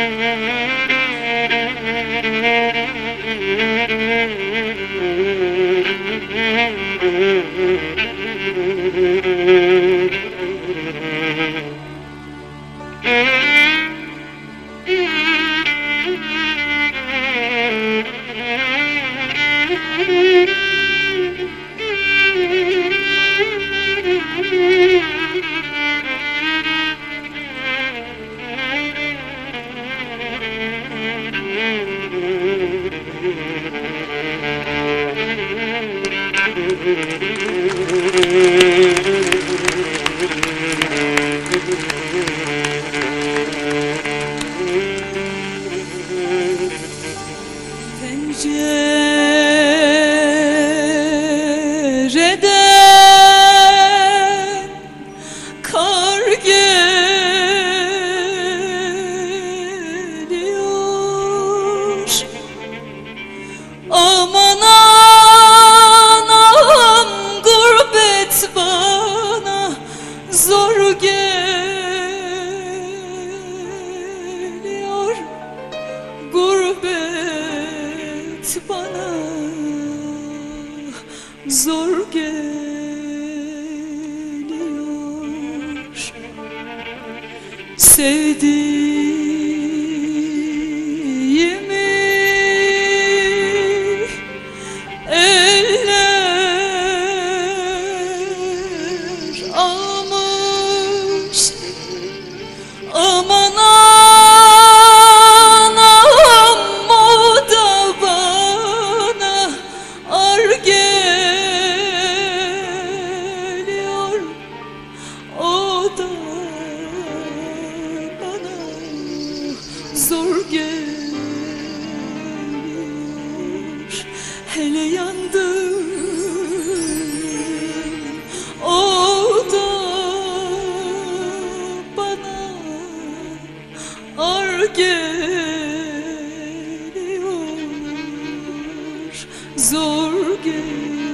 Música zor geliyor Gurbet bana. Zor geliyor. Sevdiğimi Aman anam bana ar geliyor. O bana zor geliyor. Hele yandım geliyor Zor geliyor